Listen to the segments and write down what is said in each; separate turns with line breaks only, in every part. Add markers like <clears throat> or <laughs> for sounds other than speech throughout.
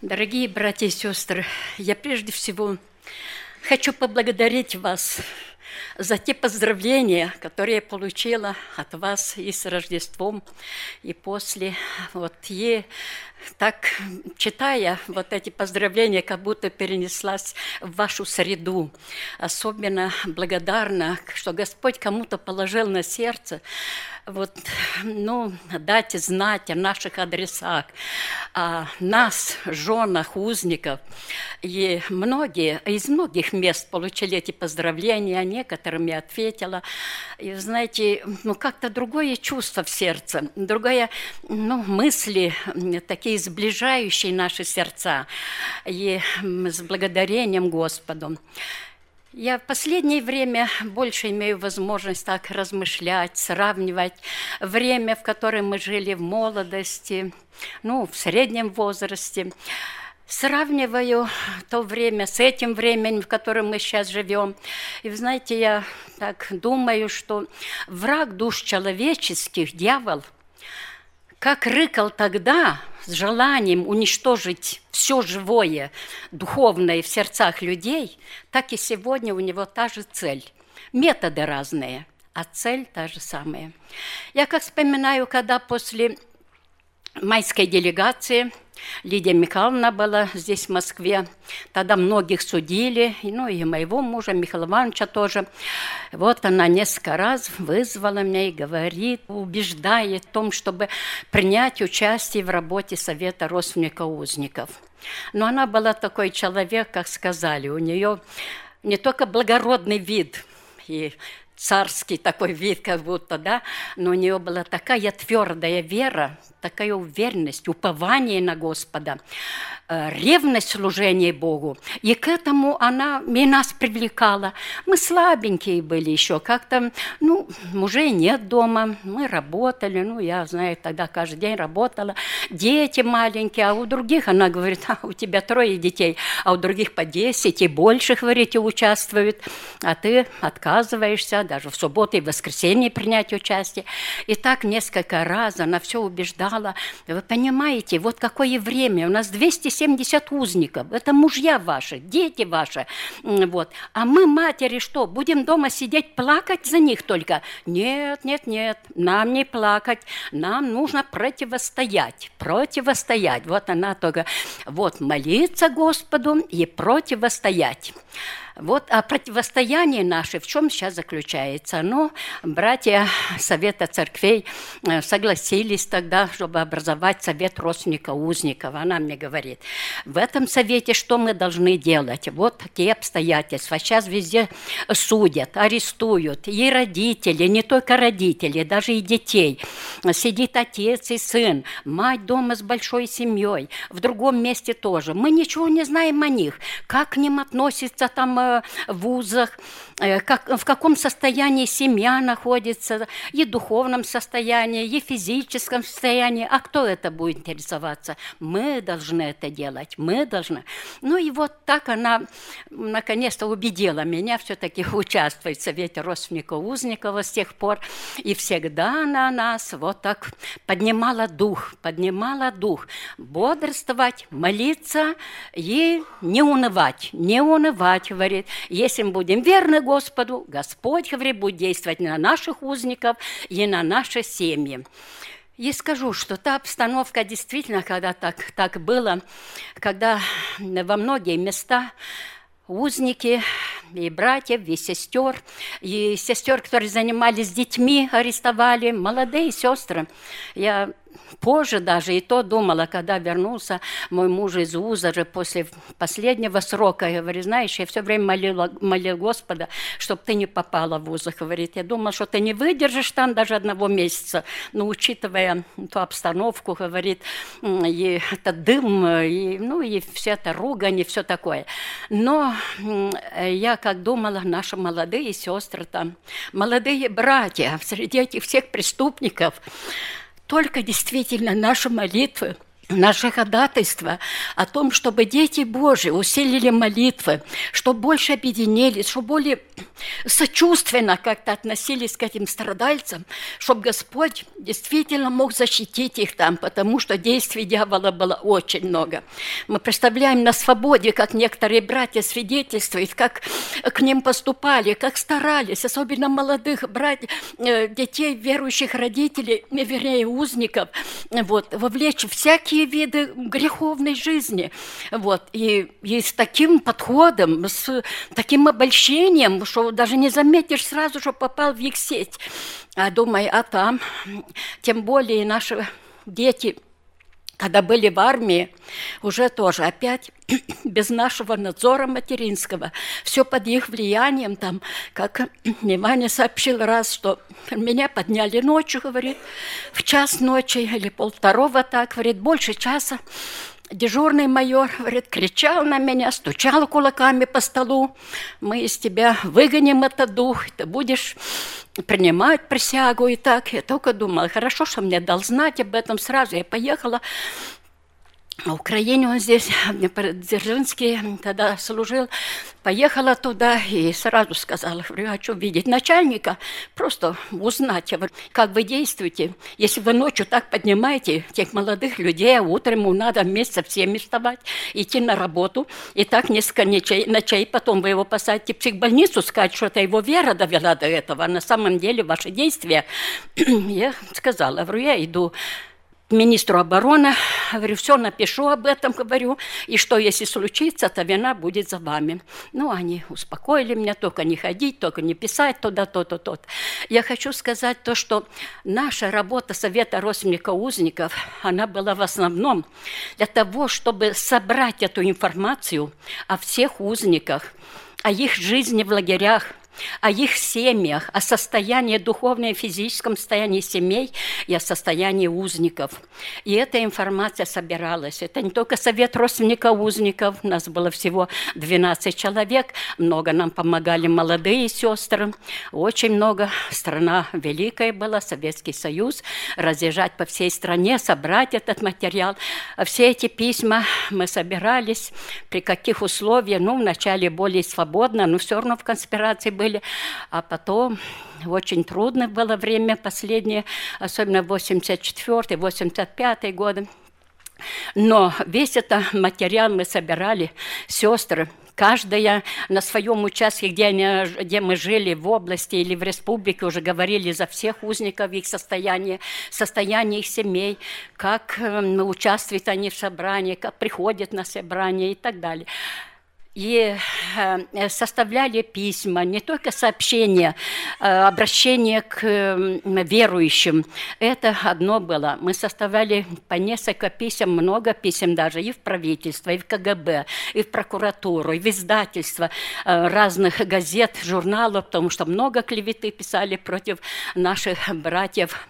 Дорогие братья и сестры, я прежде всего хочу поблагодарить вас за те поздравления, которые я получила от вас и с Рождеством, и после. Вот, и так, читая вот эти поздравления, как будто перенеслась в вашу среду. Особенно благодарна, что Господь кому-то положил на сердце вот, ну, дать знать о наших адресах, о нас, женах, узников. И многие, из многих мест получили эти поздравления, некоторым я ответила. И, знаете, ну, как-то другое чувство в сердце, другое, ну, мысли, такие сближающие наши сердца, и с благодарением Господу. Я в последнее время больше имею возможность так размышлять, сравнивать время, в котором мы жили в молодости, ну, в среднем возрасте. Сравниваю то время с этим временем, в котором мы сейчас живем. И, знаете, я так думаю, что враг душ человеческих, дьявол, как рыкал тогда, с желанием уничтожить все живое, духовное в сердцах людей, так и сегодня у него та же цель. Методы разные, а цель та же самая. Я как вспоминаю, когда после майской делегации – Лидия Михайловна была здесь, в Москве. Тогда многих судили, ну и моего мужа, Михаила Ивановича тоже. Вот она несколько раз вызвала меня и говорит, убеждает в том, чтобы принять участие в работе Совета родственников узников. Но она была такой человек, как сказали, у нее не только благородный вид, и царский такой вид, как будто, да, но у нее была такая твердая вера, такая уверенность, упование на Господа, э, ревность служения Богу. И к этому она и нас привлекала. Мы слабенькие были еще, как-то, ну, мужей нет дома, мы работали, ну, я знаю, тогда каждый день работала, дети маленькие, а у других, она говорит, а у тебя трое детей, а у других по десять и больше, говорите, участвуют, а ты отказываешься даже в субботу и воскресенье принять участие. И так несколько раз она все убеждала, вы понимаете, вот какое время, у нас 270 узников, это мужья ваши, дети ваши, вот. А мы, матери, что, будем дома сидеть, плакать за них только? Нет, нет, нет, нам не плакать, нам нужно противостоять, противостоять. Вот она только, вот, молиться Господу и противостоять. Вот, а противостояние наше в чем сейчас заключается? Ну, братья Совета Церквей э, согласились тогда, чтобы образовать Совет родственников узников. Она мне говорит, в этом совете что мы должны делать? Вот такие обстоятельства. Сейчас везде судят, арестуют. И родители, не только родители, даже и детей. Сидит отец и сын, мать дома с большой семьей, в другом месте тоже. Мы ничего не знаем о них, как к ним относится там э, вузах, как, в каком состоянии семья находится, и духовном состоянии, и физическом состоянии. А кто это будет интересоваться? Мы должны это делать, мы должны. Ну и вот так она наконец-то убедила меня все-таки <laughs> участвовать в Совете родственников Узникова с тех пор. И всегда она нас вот так поднимала дух, поднимала дух. Бодрствовать, молиться и не унывать, не унывать, говорит, если мы будем верны Господу, Господь, говорит, будет действовать на наших узников и на наши семьи. И скажу, что та обстановка действительно, когда так, так было, когда во многие места узники и братьев, и сестер, и сестер, которые занимались детьми, арестовали, молодые сестры. Я позже даже и то думала, когда вернулся мой муж из вуза же после последнего срока, я говорю, знаешь, я все время молила, молил Господа, чтобы ты не попала в вуз, говорит. Я думала, что ты не выдержишь там даже одного месяца, но учитывая ту обстановку, говорит, и этот дым, и, ну, и вся эта ругань, и все такое. Но я как думала, наши молодые сестры там, молодые братья среди этих всех преступников, только действительно наши молитвы, наше ходатайство о том, чтобы дети Божьи усилили молитвы, чтобы больше объединились, чтобы более сочувственно как-то относились к этим страдальцам, чтобы Господь действительно мог защитить их там, потому что действий дьявола было очень много. Мы представляем на свободе, как некоторые братья свидетельствуют, как к ним поступали, как старались, особенно молодых братьев, э, детей верующих родителей, вернее, узников, вот, вовлечь всякие виды греховной жизни. Вот, и, и с таким подходом, с таким обольщением, что даже не заметишь сразу, что попал в их сеть. А думай, а там, тем более наши дети, когда были в армии, уже тоже опять <clears throat> без нашего надзора материнского, все под их влиянием, там, как <clears throat> Ваня сообщил раз, что меня подняли ночью, говорит, в час ночи или полвторого так, говорит, больше часа, Дежурный майор, говорит, кричал на меня, стучал кулаками по столу. Мы из тебя выгоним этот дух, ты будешь принимать присягу и так. Я только думала, хорошо, что мне дал знать об этом сразу. Я поехала в Украине он здесь, Дзержинский тогда служил, поехала туда и сразу сказала, говорю, хочу видеть начальника, просто узнать, как вы действуете. Если вы ночью так поднимаете тех молодых людей, а утром ему надо вместе всеми вставать, идти на работу, и так несколько ночей, ночей потом вы его посадите в психбольницу, сказать, что это его вера довела до этого, а на самом деле ваши действия. <clears throat> Я сказала, говорю, я иду министру обороны, говорю, все напишу об этом, говорю, и что если случится, то вина будет за вами. Ну, они успокоили меня, только не ходить, только не писать туда, то-то, то Я хочу сказать то, что наша работа Совета родственников узников, она была в основном для того, чтобы собрать эту информацию о всех узниках, о их жизни в лагерях, о их семьях, о состоянии духовном и физическом состоянии семей и о состоянии узников. И эта информация собиралась. Это не только совет родственников узников, у нас было всего 12 человек, много нам помогали молодые сестры, очень много. Страна великая была, Советский Союз, разъезжать по всей стране, собрать этот материал. Все эти письма мы собирались, при каких условиях, ну, вначале более свободно, но все равно в конспирации были были, а потом очень трудно было время последнее, особенно 84-85 годы. Но весь этот материал мы собирали, сестры, каждая на своем участке, где, они, где мы жили, в области или в республике, уже говорили за всех узников, их состояние, состояние их семей, как э, участвуют они в собрании, как приходят на собрание и так далее и э, составляли письма, не только сообщения, э, обращения к верующим. Это одно было. Мы составляли по несколько писем, много писем даже и в правительство, и в КГБ, и в прокуратуру, и в издательство э, разных газет, журналов, потому что много клеветы писали против наших братьев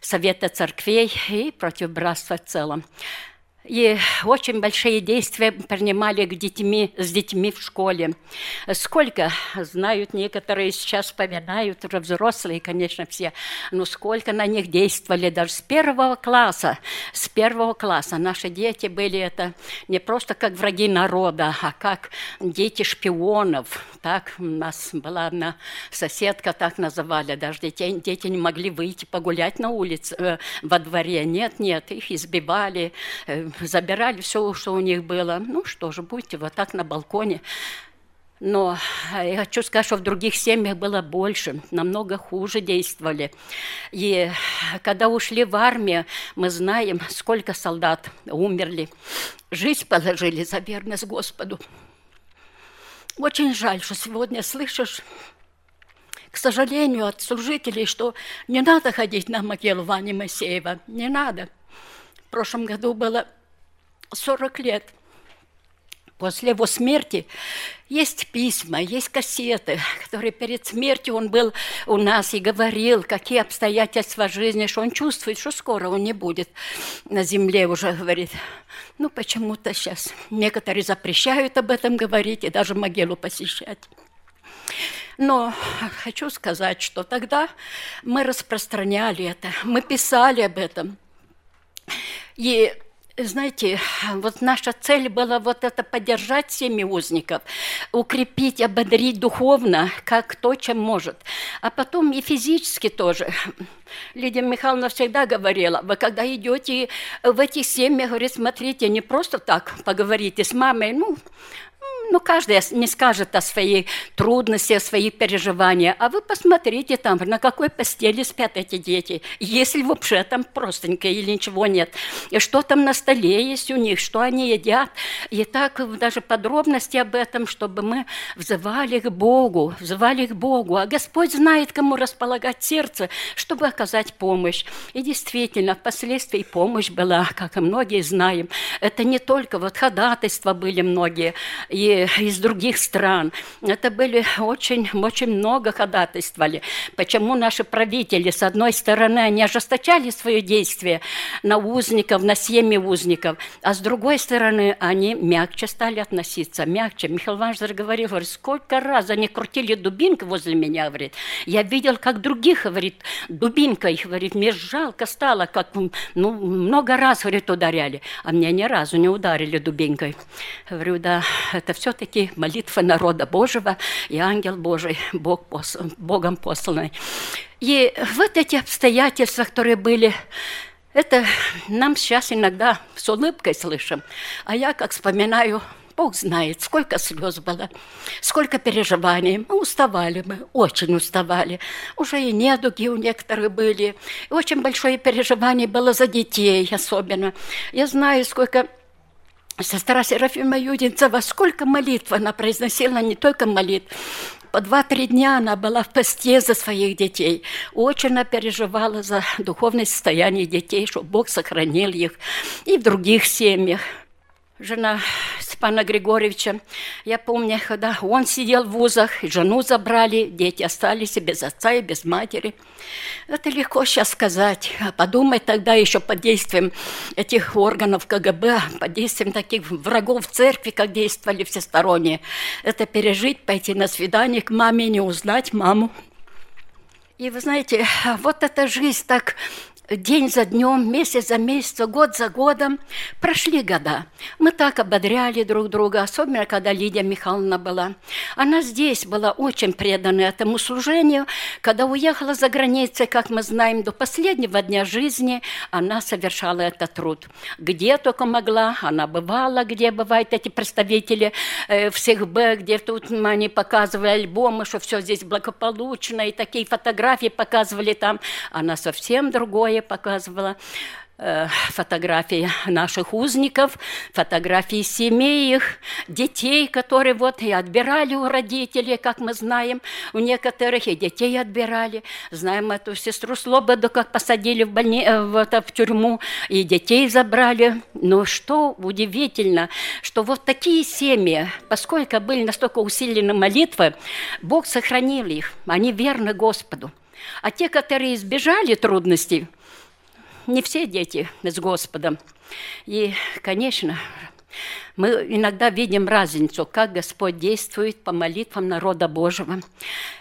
Совета церквей и против братства в целом. И очень большие действия принимали к детьми, с детьми в школе. Сколько, знают некоторые, сейчас вспоминают, уже взрослые, конечно, все, но сколько на них действовали даже с первого класса. С первого класса наши дети были это не просто как враги народа, а как дети шпионов. Так у нас была одна соседка, так называли, даже детей, дети не могли выйти погулять на улице, э, во дворе. Нет, нет, их избивали, э, забирали все, что у них было. Ну что же, будьте вот так на балконе. Но я хочу сказать, что в других семьях было больше, намного хуже действовали. И когда ушли в армию, мы знаем, сколько солдат умерли. Жизнь положили за верность Господу. Очень жаль, что сегодня слышишь, к сожалению, от служителей, что не надо ходить на могилу Вани Моисеева, не надо. В прошлом году было 40 лет после его смерти есть письма, есть кассеты, которые перед смертью он был у нас и говорил, какие обстоятельства жизни, что он чувствует, что скоро он не будет на земле уже, говорит. Ну, почему-то сейчас некоторые запрещают об этом говорить и даже могилу посещать. Но хочу сказать, что тогда мы распространяли это, мы писали об этом. И знаете, вот наша цель была вот это поддержать семьи узников, укрепить, ободрить духовно, как то, чем может. А потом и физически тоже. Лидия Михайловна всегда говорила, вы когда идете в эти семьи, говорит, смотрите, не просто так поговорите с мамой, ну, ну, каждый не скажет о своей трудности, о своих переживаниях, а вы посмотрите там, на какой постели спят эти дети, если вообще там простенько или ничего нет, и что там на столе есть у них, что они едят, и так даже подробности об этом, чтобы мы взывали к Богу, взывали к Богу, а Господь знает, кому располагать сердце, чтобы оказать помощь. И действительно, впоследствии помощь была, как и многие знаем, это не только вот ходатайства были многие, и из других стран. Это были очень, очень много ходатайствовали. Почему наши правители, с одной стороны, они ожесточали свое действие на узников, на семьи узников, а с другой стороны, они мягче стали относиться, мягче. Михаил Иванович говорил, говорит, сколько раз они крутили дубинку возле меня, говорит. Я видел, как других, говорит, дубинкой, говорит, мне жалко стало, как, ну, много раз, говорит, ударяли, а меня ни разу не ударили дубинкой. Говорю, да, это все все-таки молитва народа Божьего и ангел Божий, Бог пос, Богом посланный. И вот эти обстоятельства, которые были, это нам сейчас иногда с улыбкой слышим. А я, как вспоминаю, Бог знает, сколько слез было, сколько переживаний. Мы уставали, мы очень уставали. Уже и недуги у некоторых были. И очень большое переживание было за детей особенно. Я знаю, сколько Сестра Серафима Юдинцева, сколько молитв она произносила, не только молитв, по два-три дня она была в посте за своих детей. Очень она переживала за духовное состояние детей, чтобы Бог сохранил их и в других семьях жена Степана Григорьевича. Я помню, когда он сидел в вузах, жену забрали, дети остались без отца, и без матери. Это легко сейчас сказать. А подумай тогда еще под действием этих органов КГБ, под действием таких врагов церкви, как действовали всесторонние. Это пережить, пойти на свидание к маме, не узнать маму. И вы знаете, вот эта жизнь так день за днем, месяц за месяцем, год за годом. Прошли года. Мы так ободряли друг друга, особенно когда Лидия Михайловна была. Она здесь была очень предана этому служению. Когда уехала за границей, как мы знаем, до последнего дня жизни, она совершала этот труд. Где только могла, она бывала, где бывают эти представители э, всех Б, где тут они показывали альбомы, что все здесь благополучно, и такие фотографии показывали там. Она совсем другое я показывала э, фотографии наших узников, фотографии семей их, детей, которые вот и отбирали у родителей, как мы знаем, у некоторых и детей отбирали. Знаем эту сестру Слободу, как посадили в, больни... Э, в, это, в тюрьму, и детей забрали. Но что удивительно, что вот такие семьи, поскольку были настолько усилены молитвы, Бог сохранил их, они верны Господу. А те, которые избежали трудностей, не все дети с Господом. И, конечно, мы иногда видим разницу, как Господь действует по молитвам народа Божьего.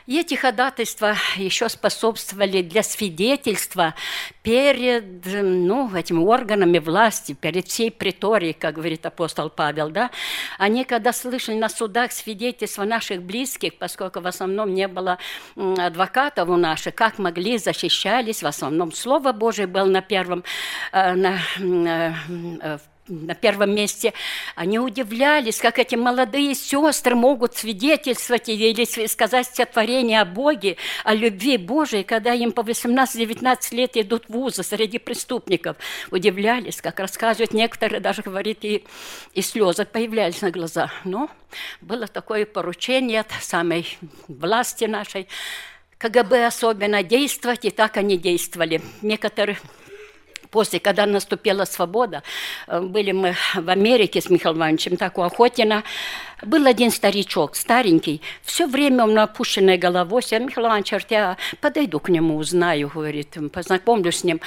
И эти ходатайства еще способствовали для свидетельства перед ну, этими органами власти, перед всей приторией, как говорит апостол Павел. Да? Они, когда слышали на судах свидетельства наших близких, поскольку в основном не было адвокатов у наших, как могли, защищались, в основном Слово Божие было на первом, э, на, э, на первом месте, они удивлялись, как эти молодые сестры могут свидетельствовать или сказать стихотворение о Боге, о любви Божией, когда им по 18-19 лет идут в вузы среди преступников. Удивлялись, как рассказывают некоторые, даже говорит, и, и слезы появлялись на глазах. Но было такое поручение от самой власти нашей, КГБ особенно действовать, и так они действовали. Некоторые после, когда наступила свобода, э, были мы в Америке с Михаилом Ивановичем, так у Охотина, был один старичок, старенький, все время он опущенной головой, я, Михаил Иванович, я подойду к нему, узнаю, говорит, познакомлюсь с ним.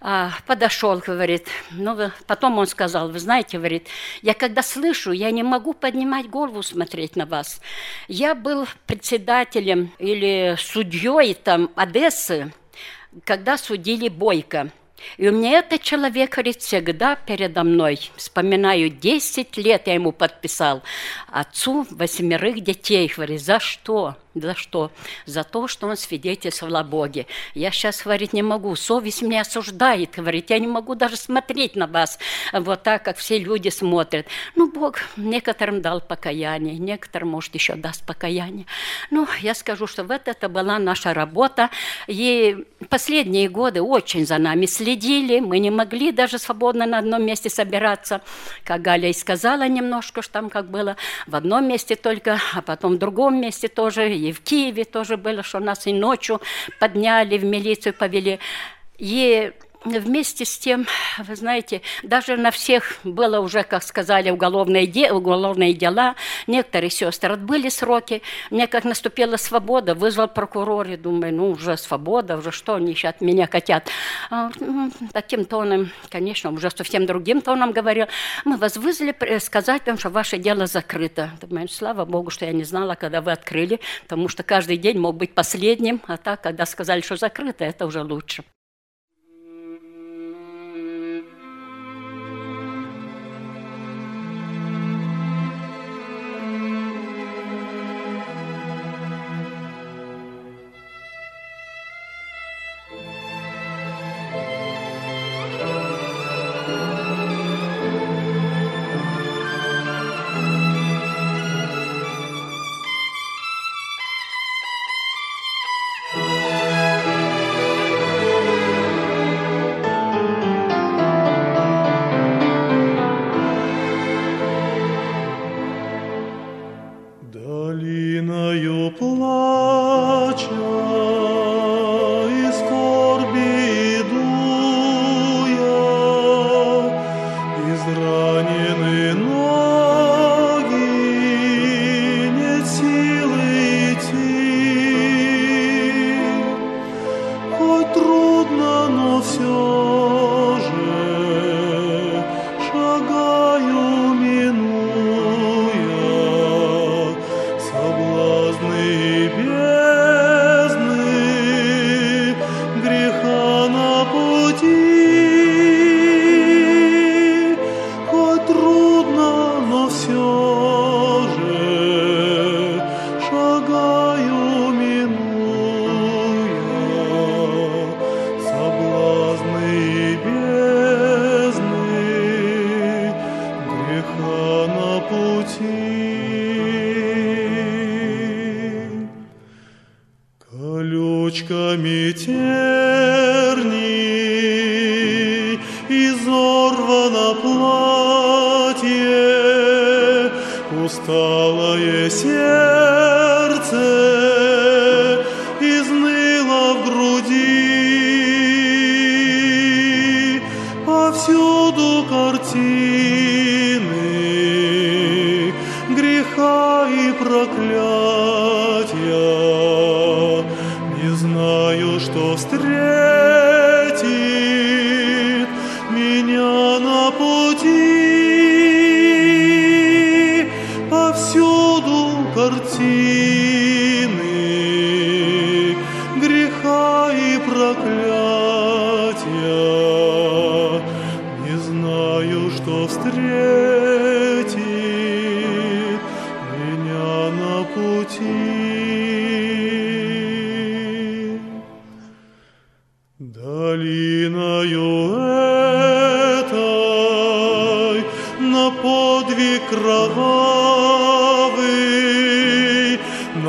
А, подошел, говорит, ну, потом он сказал, вы знаете, говорит, я когда слышу, я не могу поднимать голову смотреть на вас. Я был председателем или судьей там Одессы, когда судили Бойко – И у меня этот человек, говорит, всегда передо мной. Вспоминаю, 10 лет я ему подписал. Отцу восьмерых детей. Говорит, за что? За что? За то, что он свидетельствовал о Боге. Я сейчас говорить не могу. Совесть меня осуждает. Говорит, я не могу даже смотреть на вас вот так, как все люди смотрят. Ну, Бог некоторым дал покаяние, некоторым, может, еще даст покаяние. Ну, я скажу, что вот это была наша работа. И последние годы очень за нами следили. Мы не могли даже свободно на одном месте собираться. Как Галя и сказала немножко, что там как было. В одном месте только, а потом в другом месте тоже и в Киеве тоже было, что нас и ночью подняли, в милицию повели. И вместе с тем, вы знаете, даже на всех было уже, как сказали, уголовные, де, уголовные дела. Некоторые сестры отбыли сроки. Мне как наступила свобода, вызвал прокурор, и думаю, ну уже свобода, уже что они сейчас от меня хотят. А, ну, таким тоном, конечно, уже совсем другим тоном говорил. Мы вас вызвали сказать вам, что ваше дело закрыто. Думаю, слава Богу, что я не знала, когда вы открыли, потому что каждый день мог быть последним, а так, когда сказали, что закрыто, это уже лучше.
mitien. что встретил.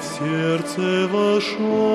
в сердце вошел.